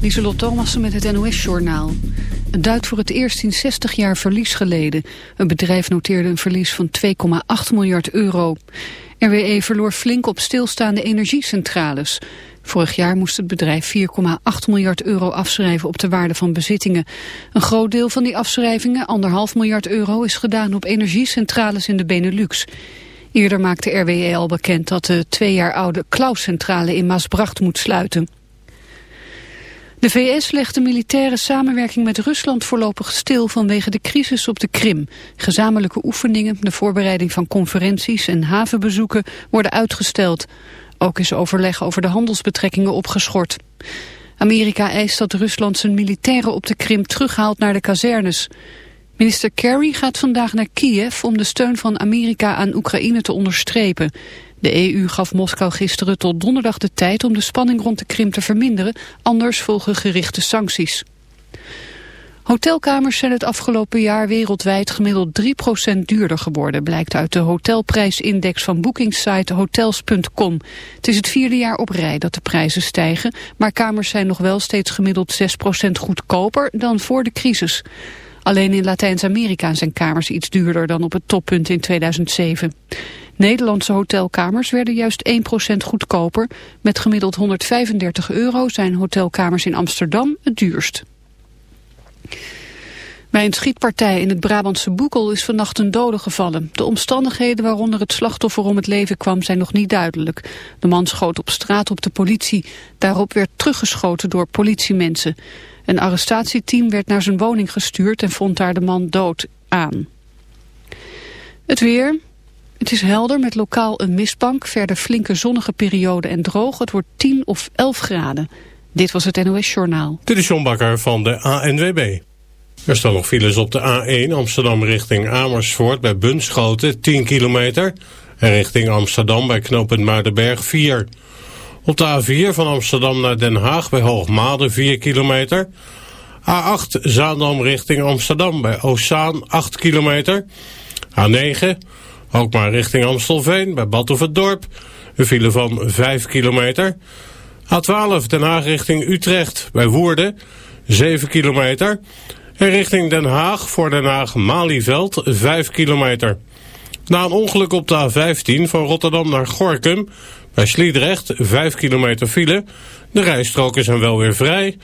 Lieselot Thomassen met het NOS-journaal. Het duidt voor het eerst in 60 jaar verlies geleden. Een bedrijf noteerde een verlies van 2,8 miljard euro. RWE verloor flink op stilstaande energiecentrales. Vorig jaar moest het bedrijf 4,8 miljard euro afschrijven op de waarde van bezittingen. Een groot deel van die afschrijvingen, anderhalf miljard euro, is gedaan op energiecentrales in de Benelux. Eerder maakte RWE al bekend dat de twee jaar oude Klaus-centrale in Maasbracht moet sluiten. De VS legt de militaire samenwerking met Rusland voorlopig stil vanwege de crisis op de Krim. Gezamenlijke oefeningen, de voorbereiding van conferenties en havenbezoeken worden uitgesteld. Ook is overleg over de handelsbetrekkingen opgeschort. Amerika eist dat Rusland zijn militairen op de Krim terughaalt naar de kazernes. Minister Kerry gaat vandaag naar Kiev om de steun van Amerika aan Oekraïne te onderstrepen. De EU gaf Moskou gisteren tot donderdag de tijd om de spanning rond de Krim te verminderen, anders volgen gerichte sancties. Hotelkamers zijn het afgelopen jaar wereldwijd gemiddeld 3% duurder geworden, blijkt uit de hotelprijsindex van boekingssite hotels.com. Het is het vierde jaar op rij dat de prijzen stijgen, maar kamers zijn nog wel steeds gemiddeld 6% goedkoper dan voor de crisis. Alleen in Latijns-Amerika zijn kamers iets duurder dan op het toppunt in 2007. Nederlandse hotelkamers werden juist 1% goedkoper. Met gemiddeld 135 euro zijn hotelkamers in Amsterdam het duurst. Bij een schietpartij in het Brabantse Boekel is vannacht een dode gevallen. De omstandigheden waaronder het slachtoffer om het leven kwam zijn nog niet duidelijk. De man schoot op straat op de politie. Daarop werd teruggeschoten door politiemensen. Een arrestatieteam werd naar zijn woning gestuurd en vond daar de man dood aan. Het weer. Het is helder met lokaal een mistbank, verder flinke zonnige periode en droog. Het wordt 10 of 11 graden. Dit was het NOS Journaal. Dit is John Bakker van de ANWB. Er staan nog files op de A1 Amsterdam richting Amersfoort bij Bunschoten 10 kilometer. En richting Amsterdam bij knooppunt Muidenberg 4 op de A4 van Amsterdam naar Den Haag bij Hoogmade 4 kilometer. A8 Zaandam richting Amsterdam bij Oostzaan 8 kilometer. A9 ook maar richting Amstelveen bij Dorp. Een file van 5 kilometer. A12 Den Haag richting Utrecht bij Woerden 7 kilometer. En richting Den Haag voor Den Haag-Malieveld 5 kilometer. Na een ongeluk op de A15 van Rotterdam naar Gorkum bij Sliedrecht 5 kilometer file. De rijstroken zijn wel weer vrij.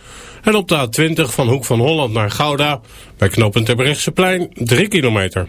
En op de A20 van Hoek van Holland naar Gouda bij knooppunt Terbrechtseplein 3 kilometer.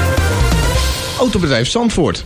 Autobedrijf Zandvoort.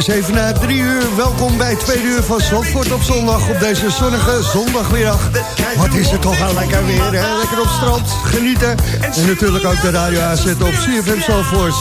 Is even na drie uur. Welkom bij twee uur van Zandvoort op zondag. Op deze zonnige zondagmiddag. Wat is het toch al lekker weer, hè? Lekker op strand, genieten. En natuurlijk ook de radio aanzetten op CFM Zandvoort.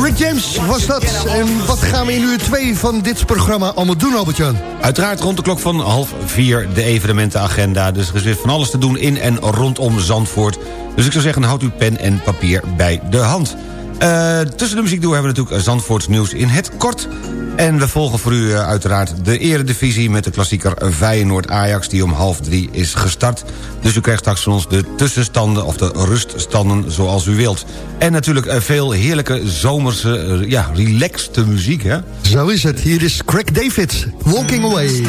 Rick James was dat. En wat gaan we in uur twee van dit programma allemaal doen, Albert-Jan? Uiteraard rond de klok van half vier de evenementenagenda. Dus er is weer van alles te doen in en rondom Zandvoort. Dus ik zou zeggen, houd uw pen en papier bij de hand. Uh, tussen de muziek door hebben we natuurlijk Zandvoorts nieuws in het kort. En we volgen voor u uh, uiteraard de eredivisie met de klassieker Feyenoord-Ajax... die om half drie is gestart. Dus u krijgt straks van ons de tussenstanden of de ruststanden zoals u wilt. En natuurlijk uh, veel heerlijke zomerse, ja, relaxte muziek, hè? Zo is het. Hier is Craig David, Walking Away.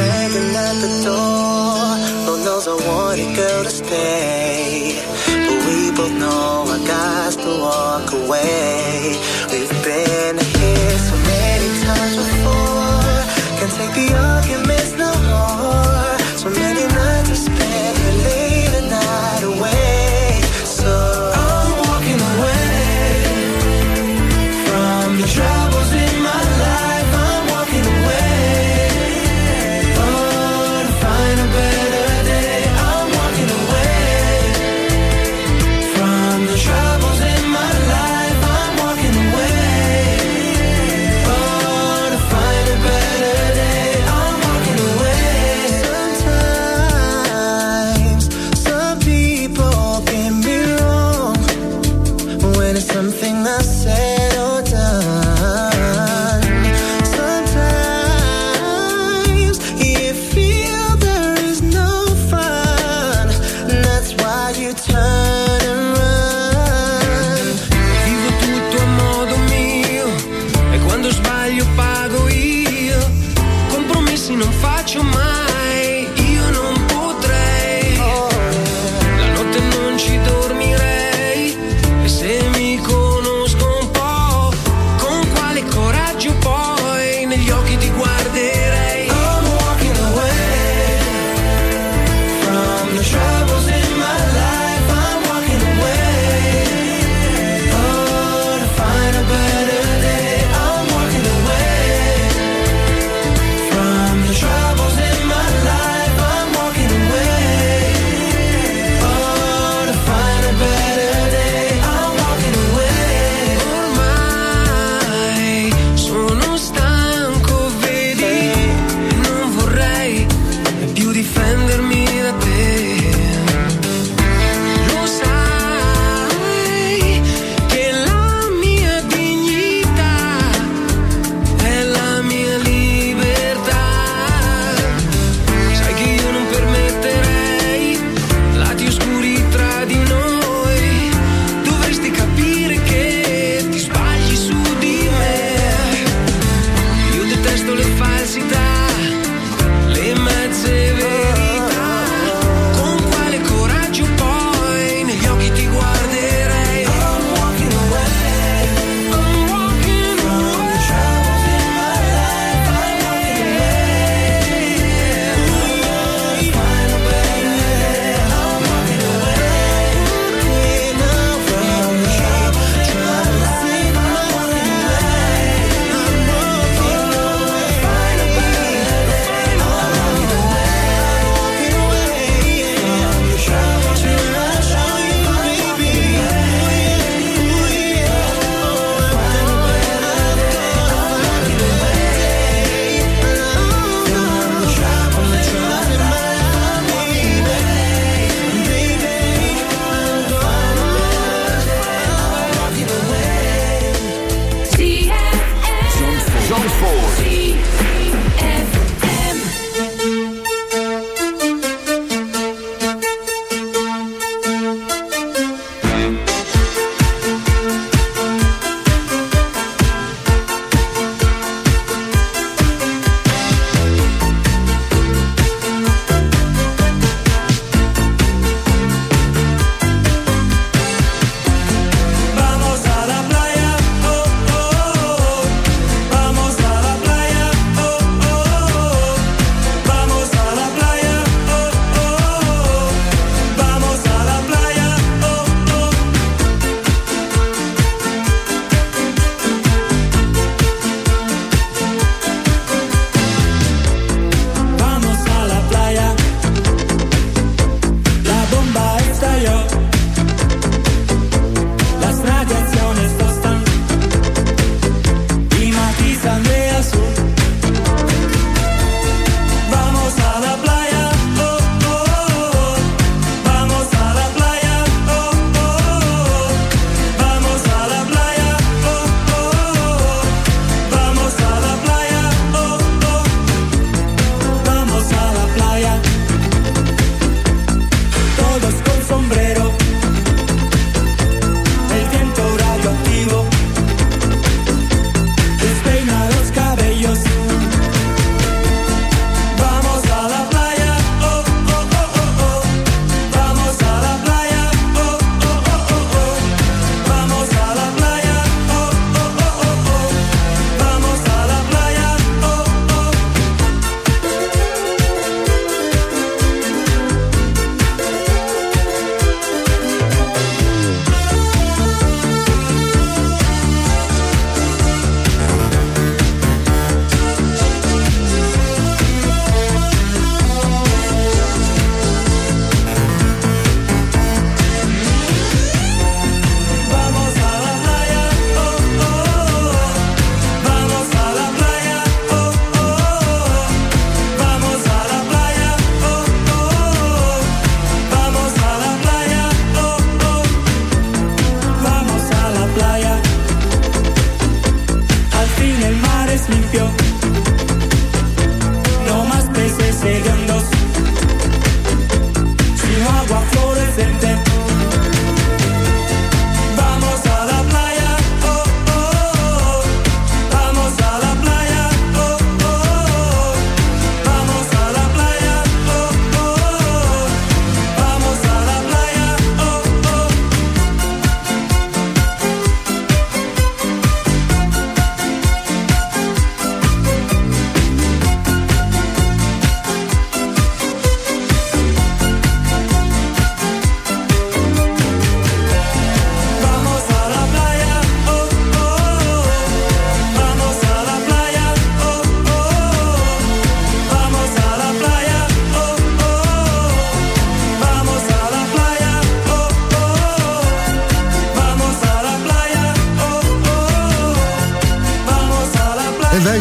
both know I got to walk away. We've been happier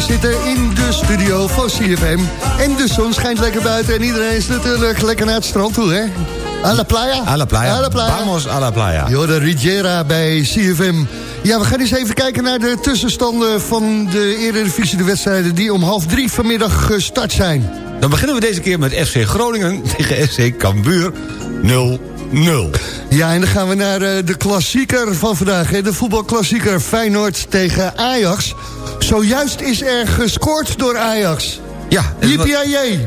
zitten in de studio van CFM. En de zon schijnt lekker buiten en iedereen is natuurlijk lekker naar het strand toe, hè? A la playa. A la playa. A la playa. Vamos a la playa. Jorde Rigiera bij CFM. Ja, we gaan eens even kijken naar de tussenstanden van de Eredivisie, de wedstrijden die om half drie vanmiddag gestart zijn. Dan beginnen we deze keer met FC Groningen tegen FC Cambuur 0-0. Ja, en dan gaan we naar eh, de klassieker van vandaag. hè, De voetbalklassieker Feyenoord tegen Ajax. Zojuist is er gescoord door Ajax. Ja, Yippie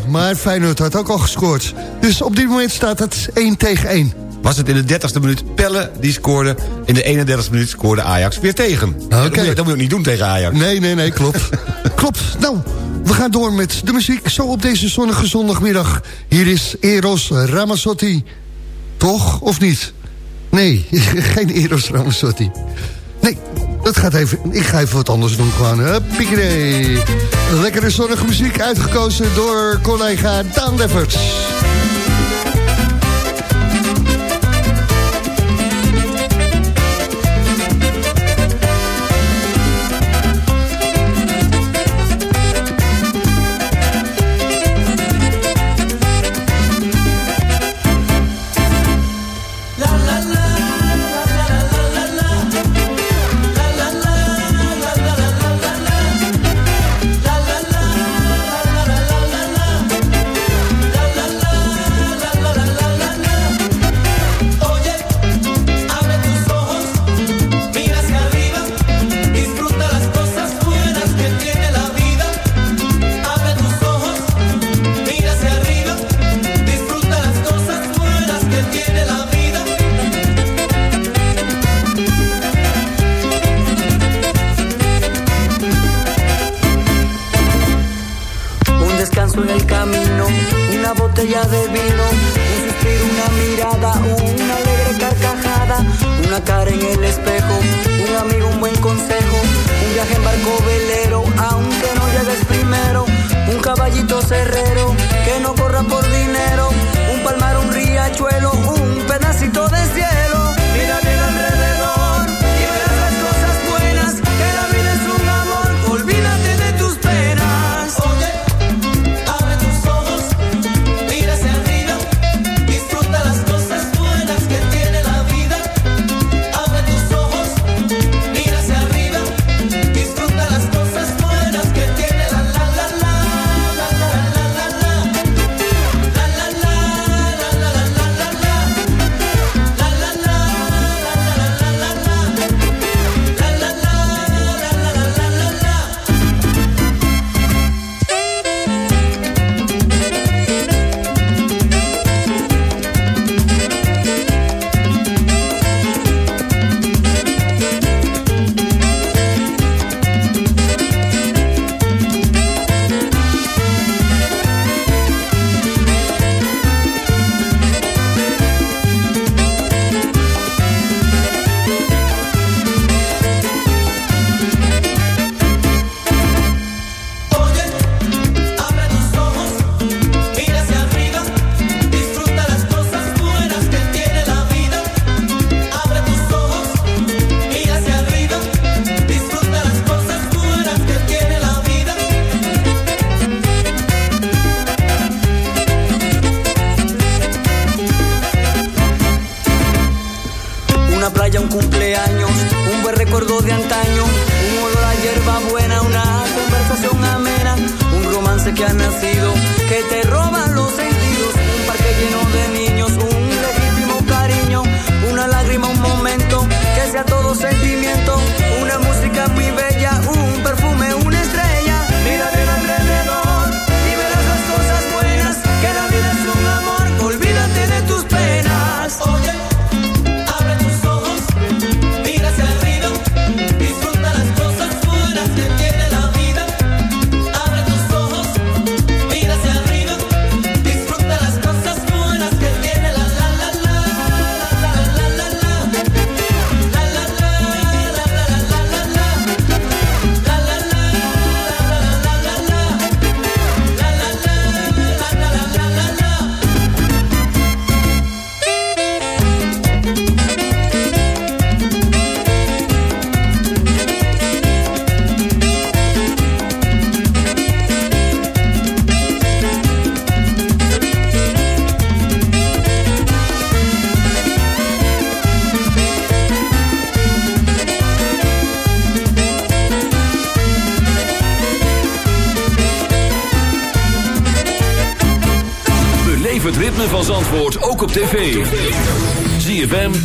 maar Feyenoord had ook al gescoord. Dus op dit moment staat het 1 tegen 1. was het in de 30ste minuut Pelle die scoorde. In de 31ste minuut scoorde Ajax weer tegen. Je, dat moet je ook niet doen tegen Ajax. Nee, nee, nee, klopt. klopt. Nou, we gaan door met de muziek. Zo op deze zonnige zondagmiddag. Hier is Eros Ramazzotti. Toch, of niet? Nee, geen Eros Ramazzotti. Nee, dat gaat even... Ik ga even wat anders doen gewoon. Huppakee. Lekkere zonnige muziek uitgekozen door collega Daan Lefferts.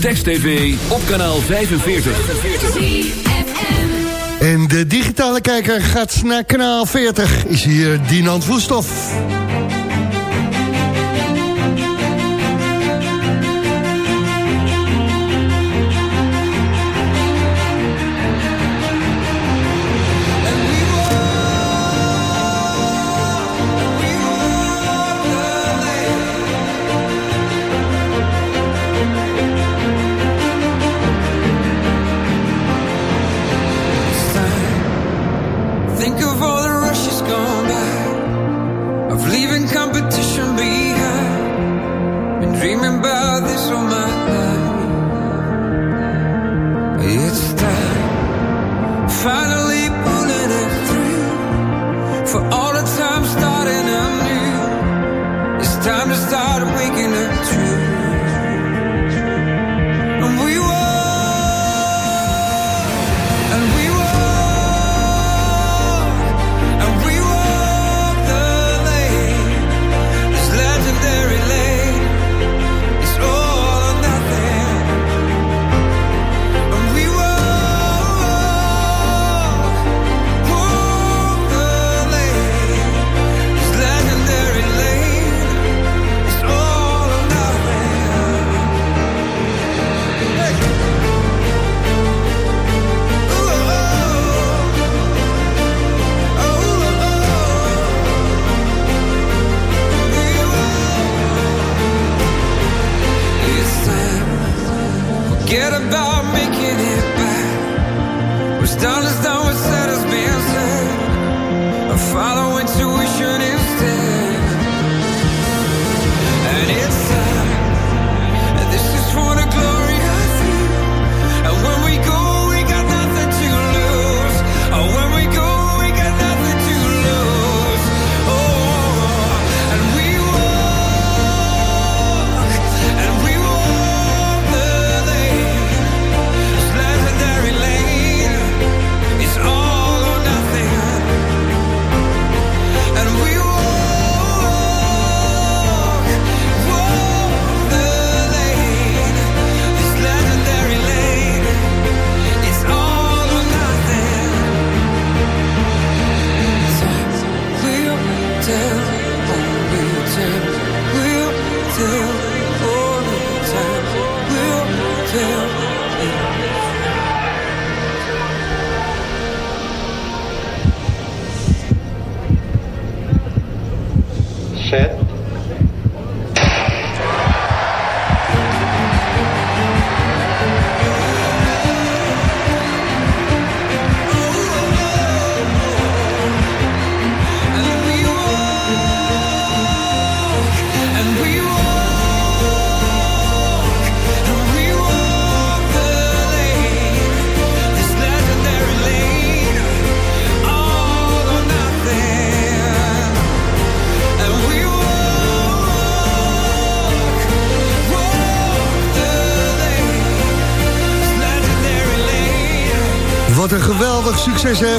Text TV, op kanaal 45. En de digitale kijker gaat naar kanaal 40. Is hier Dinant Woestof.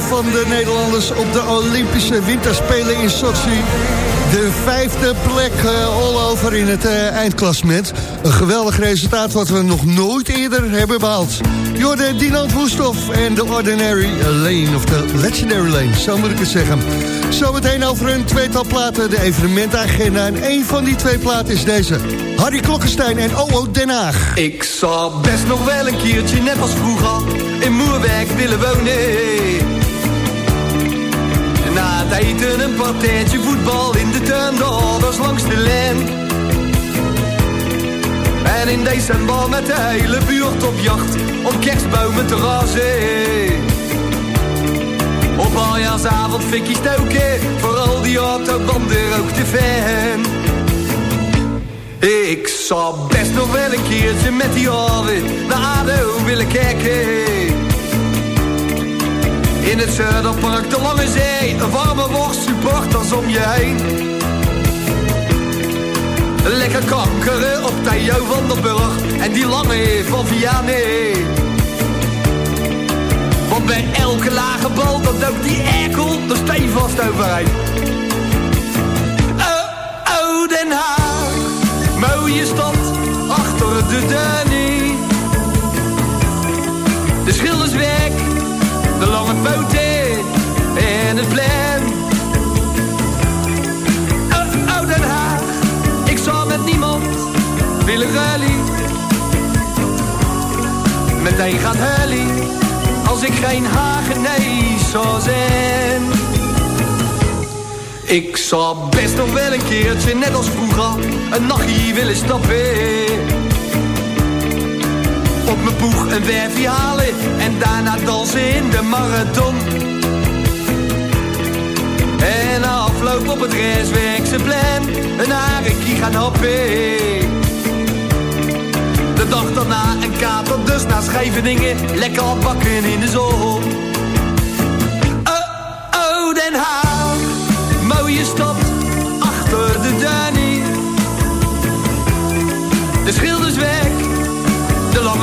Van de Nederlanders op de Olympische Winterspelen in Sochi. De vijfde plek eh, all over in het eh, eindklassement. Een geweldig resultaat wat we nog nooit eerder hebben behaald. Jorde Dinant Woestof en de Ordinary Lane, of de Legendary Lane, zo moet ik het zeggen. Zometeen over een tweetal platen, de evenementagenda. En één van die twee platen is deze. Harry Klokkenstein en OO Den Haag. Ik zou best nog wel een keertje, net als vroeger, in Moerwijk willen wonen. Na het eten een partijtje voetbal in de tuin, de ouders langs de lijn. En in december met de hele buurt op jacht, om kerstbomen te razen. Op aljaarsavond fikkie stoken, vooral die autobanden rook de fan. Ik zou best nog wel een keertje met die Arvid naar ADO willen kijken. In het Zuiderpark, de Lange Zee, een warme worst, supporters om je heen. Lekker kankeren op Theo van der Burg en die lange van Vianney. Want bij elke lage bal, dat dook die erkel er stevast overheen. Oh, oh, Den Haag. mooie stad achter de Danny. De schilderswerk, de lange poten en het plan. Oh, oh Den Haag, ik zal met niemand willen rally. Meteen gaat Helly, als ik geen Hagenij zou zijn. Ik zou best nog wel een keertje, net als vroeger, een nachtje willen stappen. Boeg een werfje halen en daarna dansen in de marathon. En afloop op het restwerk zijn plan, een harekie gaan happen. De dag daarna een kater, dus naar Scheveningen, lekker bakken in de zon.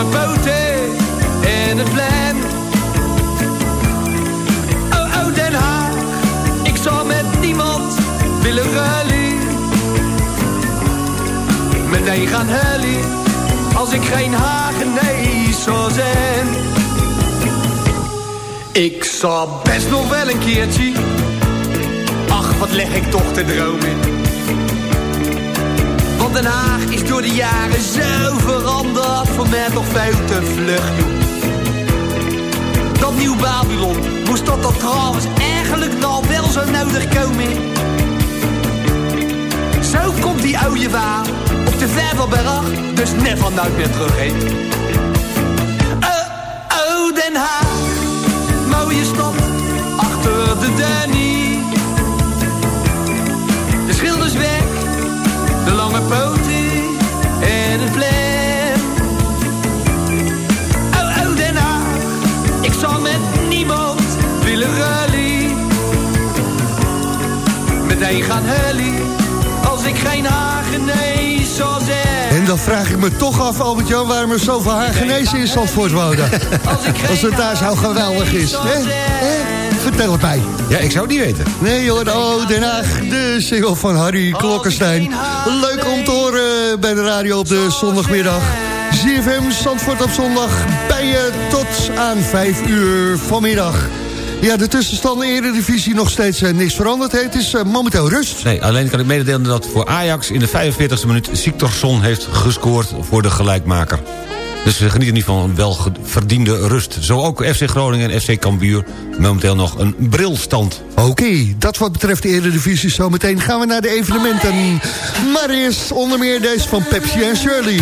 De lange poten en het plan. Oh, oh, Den Haag, ik zou met niemand willen rally. Meteen gaan helly, als ik geen Hagenees zou zijn. Ik zou best nog wel een keertje, ach wat leg ik toch te dromen. Den Haag is door de jaren zo veranderd, voor mij toch veel te vlug. Dat nieuw Babylon, moest dat dat trouwens eigenlijk nou wel zo nodig komen? Zo komt die oude waar op de Vervelberg, dus never nooit meer terug heen. Oh, oh, Haag, mooie stad, achter de Danny. Meteen gaan helly, als ik geen. En dan vraag ik me toch af, Albert-Jan... waarom er zoveel Hagenezen in Zandvoort wonen. Als het daar zo geweldig is. Hè? Hè? Vertel het mij. Ja, ik zou het niet weten. Nee joh, oh Den Haag, de single van Harry Klokkenstein. Leuk om te horen bij de radio op de zondagmiddag. ZFM Zandvoort op zondag bij je tot aan 5 uur vanmiddag. Ja, de tussenstand in de Eredivisie nog steeds eh, niks veranderd. Het is eh, momenteel rust. Nee, alleen kan ik mededelen dat voor Ajax in de 45e minuut... Siktorsson heeft gescoord voor de gelijkmaker. Dus we genieten niet van een wel verdiende rust. Zo ook FC Groningen en FC Cambuur. Momenteel nog een brilstand. Oké, dat wat betreft de Eredivisie. Zometeen gaan we naar de evenementen. Maar eerst onder meer deze van Pepsi en Shirley.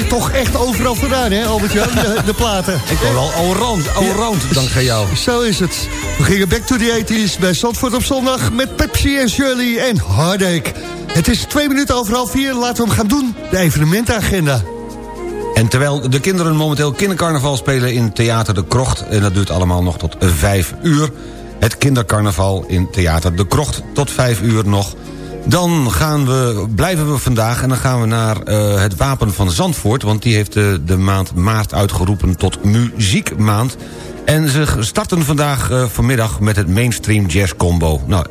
Ze toch echt overal vandaan, hè Albert-Jan, de, de platen. Ik hoor al allround, allround, dankzij jou. Zo is het. We gingen back to the 80s bij Zandvoort op zondag... met Pepsi en Shirley en Hardake. Het is twee minuten over half vier, laten we hem gaan doen. De evenementenagenda. En terwijl de kinderen momenteel kindercarnaval spelen in Theater de Krocht... en dat duurt allemaal nog tot vijf uur... het kindercarnaval in Theater de Krocht tot vijf uur nog... dan gaan we, blijven we vandaag en dan gaan we naar eh, het Wapen van Zandvoort... want die heeft de, de maand maart uitgeroepen tot muziekmaand... En ze starten vandaag uh, vanmiddag met het Mainstream Jazz Combo. Nou,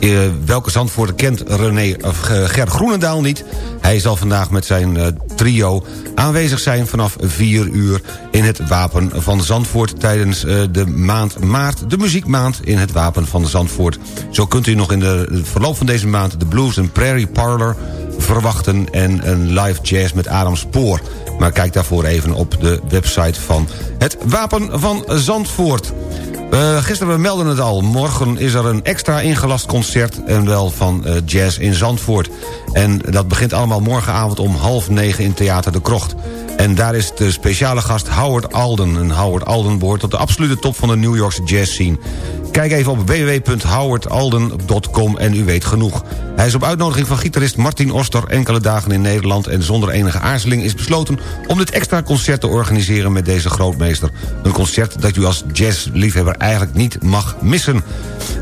uh, welke Zandvoorter kent René, of, uh, Ger Groenendaal niet? Hij zal vandaag met zijn uh, trio aanwezig zijn vanaf 4 uur... in het Wapen van Zandvoort tijdens de maand maart... de muziekmaand in het Wapen van Zandvoort. Zo kunt u nog in de verloop van deze maand... de Blues and Prairie Parlor verwachten... en een live jazz met Adam Spoor. Maar kijk daarvoor even op de website van het Wapen van Zandvoort. Uh, gisteren we melden het al. Morgen is er een extra ingelast concert... en wel van uh, jazz in Zandvoort. En dat begint allemaal morgenavond om half negen in Theater de Krocht. En daar is de speciale gast Howard Alden. En Howard Alden behoort tot de absolute top van de New Yorkse jazz scene. Kijk even op www.howardalden.com en u weet genoeg. Hij is op uitnodiging van gitarist Martin Oster enkele dagen in Nederland... en zonder enige aarzeling is besloten om dit extra concert te organiseren met deze grootmeester. Een concert dat u als jazzliefhebber eigenlijk niet mag missen.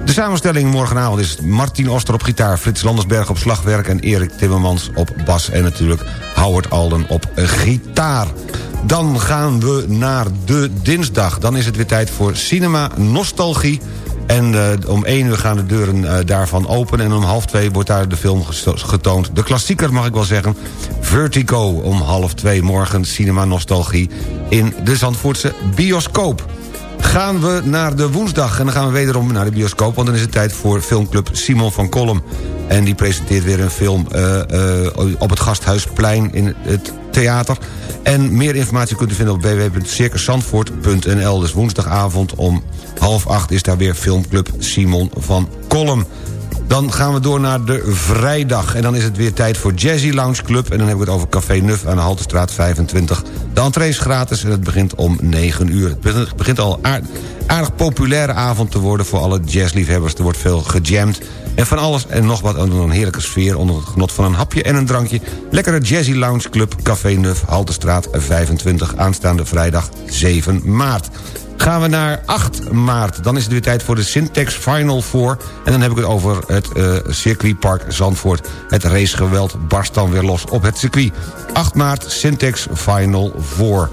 De samenstelling morgenavond is Martin Oster op gitaar... Frits Landersberg op slagwerk en Erik Timmermans op bas... en natuurlijk Howard Alden op gitaar. Dan gaan we naar de dinsdag. Dan is het weer tijd voor Cinema Nostalgie... En uh, om één uur gaan de deuren uh, daarvan open... en om half twee wordt daar de film getoond. De klassieker mag ik wel zeggen. Vertigo om half twee morgen Cinema Nostalgie... in de Zandvoortse bioscoop. Gaan we naar de woensdag en dan gaan we wederom naar de bioscoop... want dan is het tijd voor filmclub Simon van Kolm. En die presenteert weer een film uh, op het Gasthuisplein in het theater. En meer informatie kunt u vinden op www.circuszandvoort.nl. Dus woensdagavond om half acht is daar weer filmclub Simon van Kolm. Dan gaan we door naar de vrijdag. En dan is het weer tijd voor Jazzy Lounge Club. En dan hebben we het over Café Nuf aan de Haltestraat 25. De entree is gratis en het begint om 9 uur. Het begint al aard, aardig populaire avond te worden voor alle jazzliefhebbers. Er wordt veel gejamd. En van alles en nog wat onder een heerlijke sfeer... onder het genot van een hapje en een drankje. Lekkere Jazzy Lounge Club Café Nuf, Haltestraat 25... aanstaande vrijdag 7 maart. Gaan we naar 8 maart. Dan is het weer tijd voor de Syntax Final Four. En dan heb ik het over het uh, circuitpark Zandvoort. Het racegeweld barst dan weer los op het circuit. 8 maart, Syntax Final Four.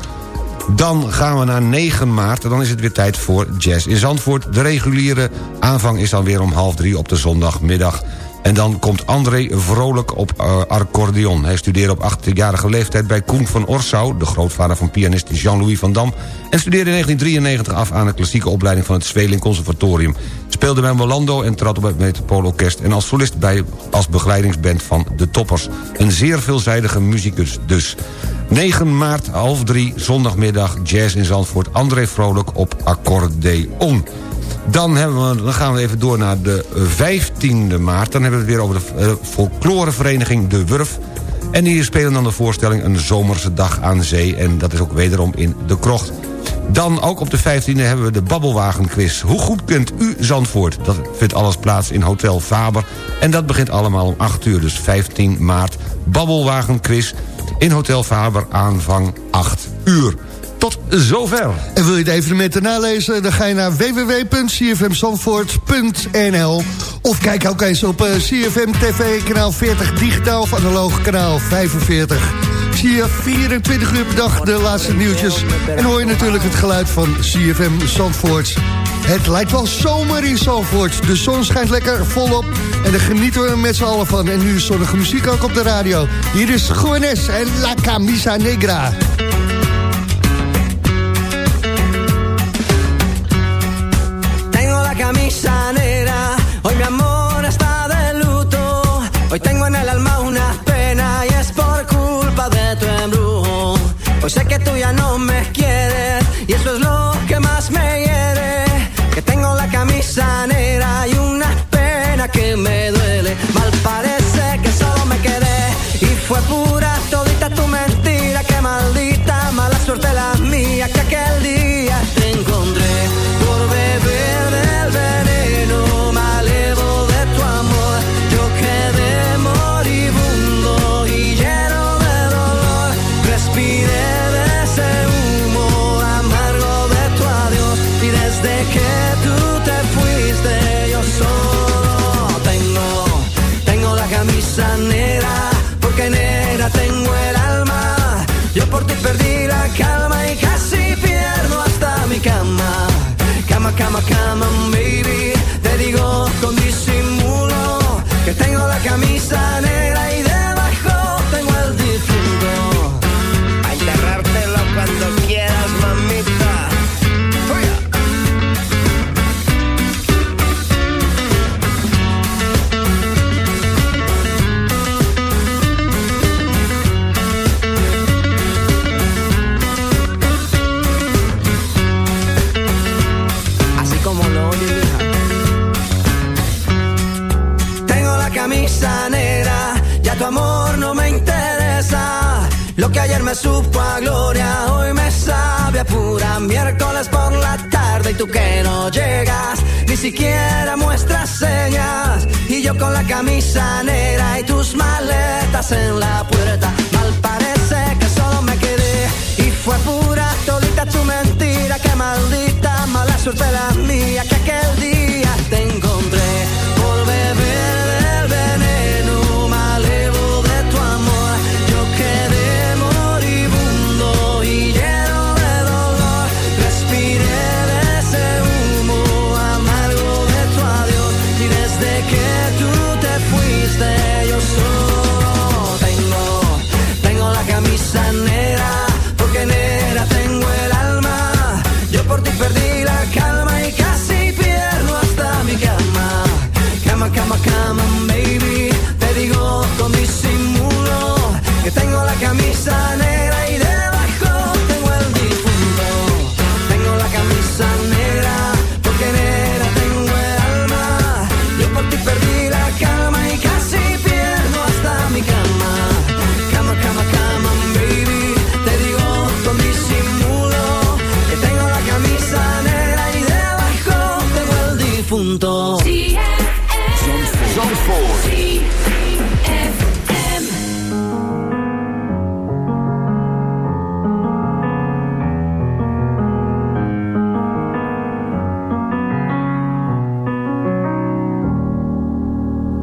Dan gaan we naar 9 maart. Dan is het weer tijd voor Jazz in Zandvoort. De reguliere aanvang is dan weer om half drie op de zondagmiddag. En dan komt André Vrolijk op uh, accordeon. Hij studeerde op 18-jarige leeftijd bij Koen van Orsau... de grootvader van pianist Jean-Louis van Dam... en studeerde in 1993 af aan de klassieke opleiding... van het Zweling Conservatorium. Speelde bij Molando en trad op het Metropoolorkest... en als solist bij als begeleidingsband van De Toppers. Een zeer veelzijdige muzikus dus. 9 maart, half drie, zondagmiddag, jazz in Zandvoort... André Vrolijk op accordeon. Dan, hebben we, dan gaan we even door naar de 15e maart. Dan hebben we het weer over de uh, folklorevereniging De Wurf. En die spelen dan de voorstelling Een Zomerse Dag aan Zee. En dat is ook wederom in De Krocht. Dan ook op de 15e hebben we de Babbelwagenquiz. Hoe goed kent u Zandvoort? Dat vindt alles plaats in Hotel Faber. En dat begint allemaal om 8 uur, dus 15 maart. Babbelwagenquiz in Hotel Faber, aanvang 8 uur. Tot zover. En wil je de evenementen nalezen? Dan ga je naar www.cfmzandvoort.nl Of kijk ook eens op uh, CFM TV, kanaal 40 digitaal of analoog kanaal 45. Zie je 24 uur per dag de laatste nieuwtjes. En hoor je natuurlijk het geluid van CFM Zandvoort. Het lijkt wel zomer in Zandvoort. De zon schijnt lekker volop. En daar genieten we met z'n allen van. En nu zonnige muziek ook op de radio. Hier is Juanes en La Camisa Negra. Hoy mi amor está de luto, hoy tengo en el alma una pena y es por culpa de tu embrujo. Hoy sé que tú ya no me quieres y eso es lo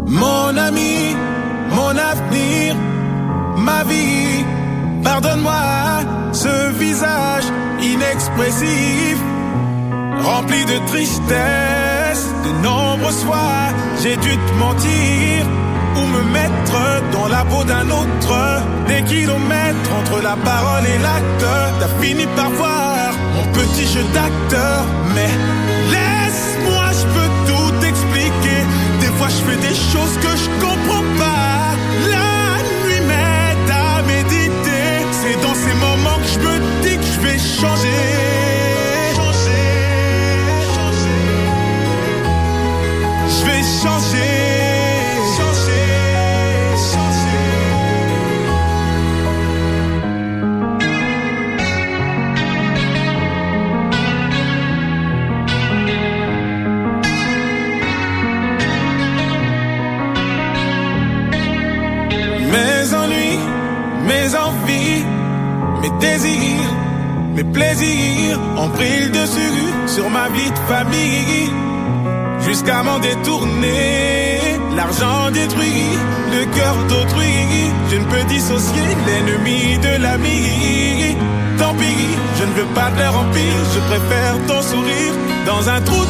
Mon ami, mon avenir, ma vie, pardonne-moi ce visage inexpressif, rempli de tristesse j'ai dû te mentir ou me mettre dans la peau d'un autre. Des kilomètres entre la parole et l'acte, t'as fini par voir mon petit jeu d'acteur. Mais laisse-moi, je peux tout expliquer. Des fois, je fais des choses que je comprends pas. La nuit m'aide à méditer. C'est dans ces moments que je me dis que je vais changer. désirs, mes plaisirs ont pris le dessus sur ma vie de famille. Jusqu'à m'en détourner, l'argent détruit le cœur d'autrui. Je ne peux dissocier l'ennemi de l'ami. Tant pis, je ne veux pas de leur empire, je préfère ton sourire dans un trou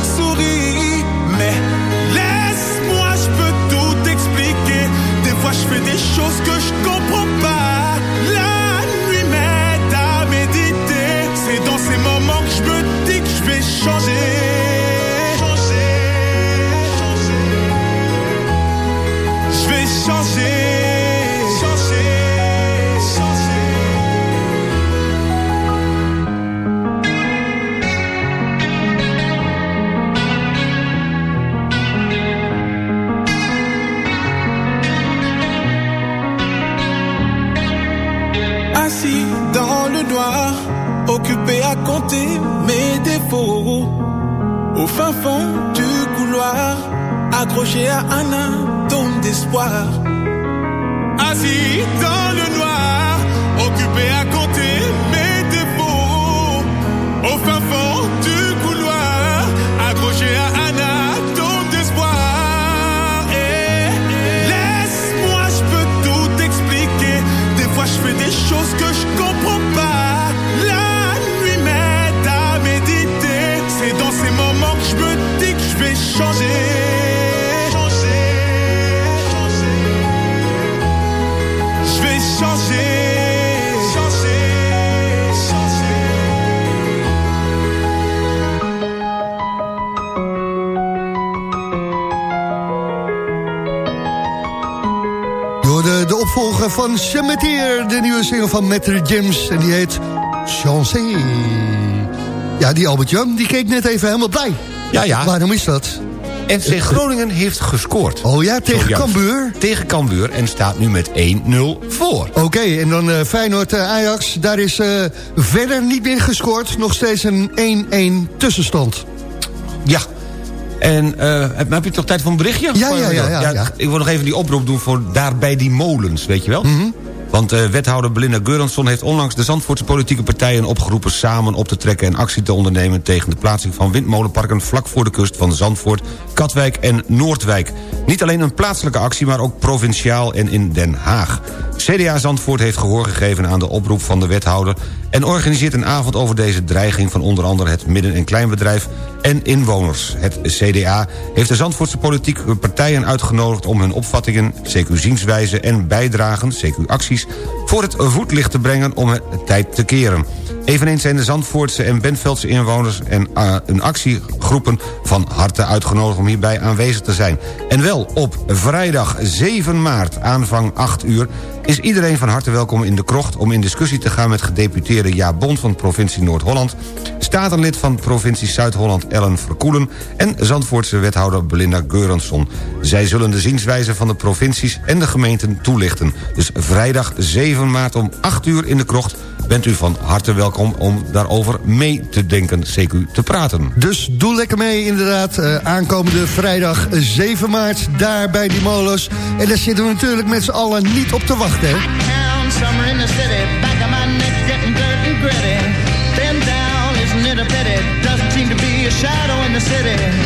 single van Metter James. En die heet Chancé. Ja, die Albert Jan, die keek net even helemaal blij. Ja, ja. Waarom is dat? FC Groningen heeft gescoord. Oh ja, tegen. Cambuur? Tegen Cambuur en staat nu met 1-0 voor. Oké, en dan eh, Feyenoord-Ajax. Daar is eh, verder niet meer gescoord. Nog steeds een 1-1 tussenstand. Ja. En eh, heb, je toch tijd voor een berichtje? Ja, ja, ja, ja, ja. Ik wil nog even die oproep doen voor daar bij die molens, weet je wel? Mhm. Want eh, wethouder Belinda Geuransson heeft onlangs de Zandvoortse politieke partijen opgeroepen samen op te trekken en actie te ondernemen tegen de plaatsing van windmolenparken vlak voor de kust van Zandvoort, Katwijk en Noordwijk. Niet alleen een plaatselijke actie, maar ook provinciaal en in Den Haag. CDA Zandvoort heeft gehoor gegeven aan de oproep van de wethouder... en organiseert een avond over deze dreiging van onder andere het midden- en kleinbedrijf en inwoners. Het CDA heeft de Zandvoortse politieke partijen uitgenodigd... om hun opvattingen, CQ-zienswijze en bijdragen, CQ-acties... voor het voetlicht te brengen om het tijd te keren. Eveneens zijn de Zandvoortse en Bentveldse inwoners... en uh, een actiegroepen van harte uitgenodigd om hierbij aanwezig te zijn. En wel op vrijdag 7 maart, aanvang 8 uur... is iedereen van harte welkom in de krocht... om in discussie te gaan met gedeputeerde Jaap Bond van provincie Noord-Holland... statenlid van provincie Zuid-Holland Ellen Verkoelen... en Zandvoortse wethouder Belinda Geuransson. Zij zullen de zienswijze van de provincies en de gemeenten toelichten. Dus vrijdag 7 maart om 8 uur in de krocht bent u van harte welkom om daarover mee te denken, CQ te praten. Dus doe lekker mee inderdaad. Uh, aankomende vrijdag 7 maart daar bij die molens. En daar zitten we natuurlijk met z'n allen niet op te wachten. Hè? Down, summer in the city, back of my neck getting dirt and gritty. Been down, isn't it a pity? Doesn't seem to be a shadow in the city.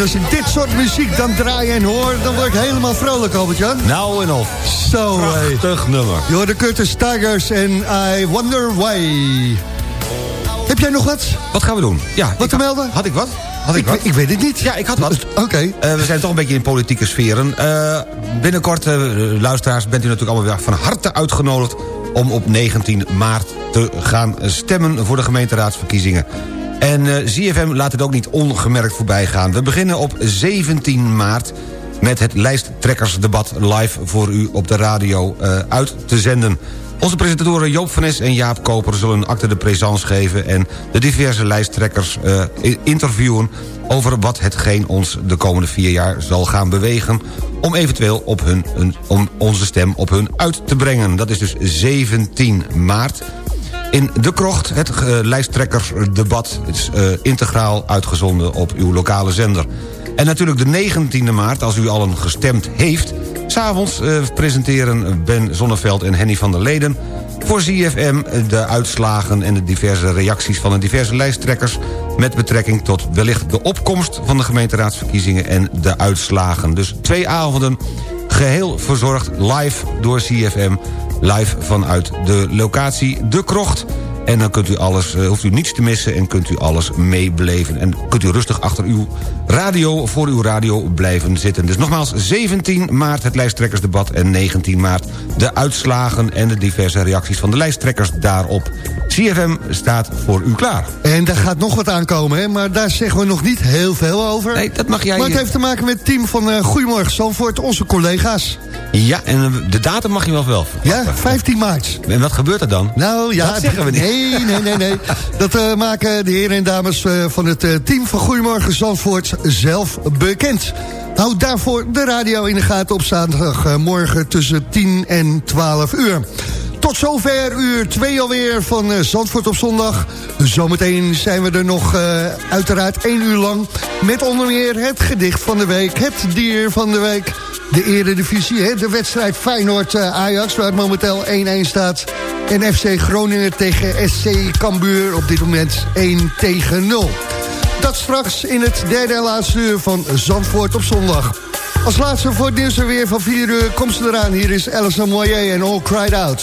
En als ik dit soort muziek dan draai en hoor... dan word ik helemaal vrolijk, Albert-Jan. Nou en of. Zo. Prachtig nummer. Je hoort de Curtis Tigers en I Wonder Why. Heb jij nog wat? Wat gaan we doen? Ja, Wat te had- melden? Had ik wat? Had ik, Ik, wat? weet- ik weet het niet. Ja, ik had wat. Oké. Eh, we zijn toch een beetje in politieke sferen. Eh, binnenkort, eh, luisteraars, bent u natuurlijk allemaal weer van harte uitgenodigd... om op 19 maart te gaan stemmen voor de gemeenteraadsverkiezingen. En eh, ZFM laat het ook niet ongemerkt voorbij gaan. We beginnen op 17 maart met het lijsttrekkersdebat live voor u op de radio eh, uit te zenden. Onze presentatoren Joop van Nes en Jaap Koper zullen acte de présence geven... en de diverse lijsttrekkers eh, interviewen over wat hetgeen ons de komende vier jaar zal gaan bewegen... om eventueel op hun, om onze stem op hun uit te brengen. Dat is dus 17 maart. In De Krocht, het eh, lijsttrekkersdebat... Is eh, integraal uitgezonden op uw lokale zender. En natuurlijk de 19e maart, als u al een gestemd heeft... S'avonds eh, presenteren Ben Zonneveld en Henny van der Leden... voor ZFM de uitslagen en de diverse reacties van de diverse lijsttrekkers... met betrekking tot wellicht de opkomst van de gemeenteraadsverkiezingen... en de uitslagen. Dus twee avonden geheel verzorgd live door CFM... live vanuit de locatie De Krocht... En dan kunt u alles, eh, hoeft u niets te missen en kunt u alles meebeleven. En kunt u rustig achter uw radio, voor uw radio blijven zitten. Dus nogmaals, 17 maart het lijsttrekkersdebat... en 19 maart de uitslagen en de diverse reacties van de lijsttrekkers daarop. CFM staat voor u klaar. En daar gaat nog wat aankomen, hè? maar daar zeggen we nog niet heel veel over. Nee, dat mag jij... Maar het heeft te maken met het team van eh Goedemorgen Zandvoort, onze collega's. Ja, en eh, de datum mag je wel wel. Ja, 15 maart. En wat gebeurt er dan? Nou ja, Dat zeggen we niet. Nee, nee, nee, nee. Dat eh, maken de heren en dames eh, van het eh, team van Goedemorgen Zandvoort zelf bekend. Houd daarvoor de radio in de gaten op zaterdagmorgen tussen 10 en 12 uur. Tot zover uur 2 alweer van Zandvoort op zondag. Zometeen zijn we er nog uiteraard één uur lang... met onder meer het gedicht van de week, het dier van de week... de eredivisie, de wedstrijd Feyenoord-Ajax... waar het momenteel 1-1 staat... en FC Groningen tegen SC Cambuur op dit moment 1 tegen 0. Dat straks in het derde en laatste uur van Zandvoort op zondag. Als laatste voor het nieuws en weer van 4 uur komt ze eraan. Hier is Alison Moyer en All Cried Out.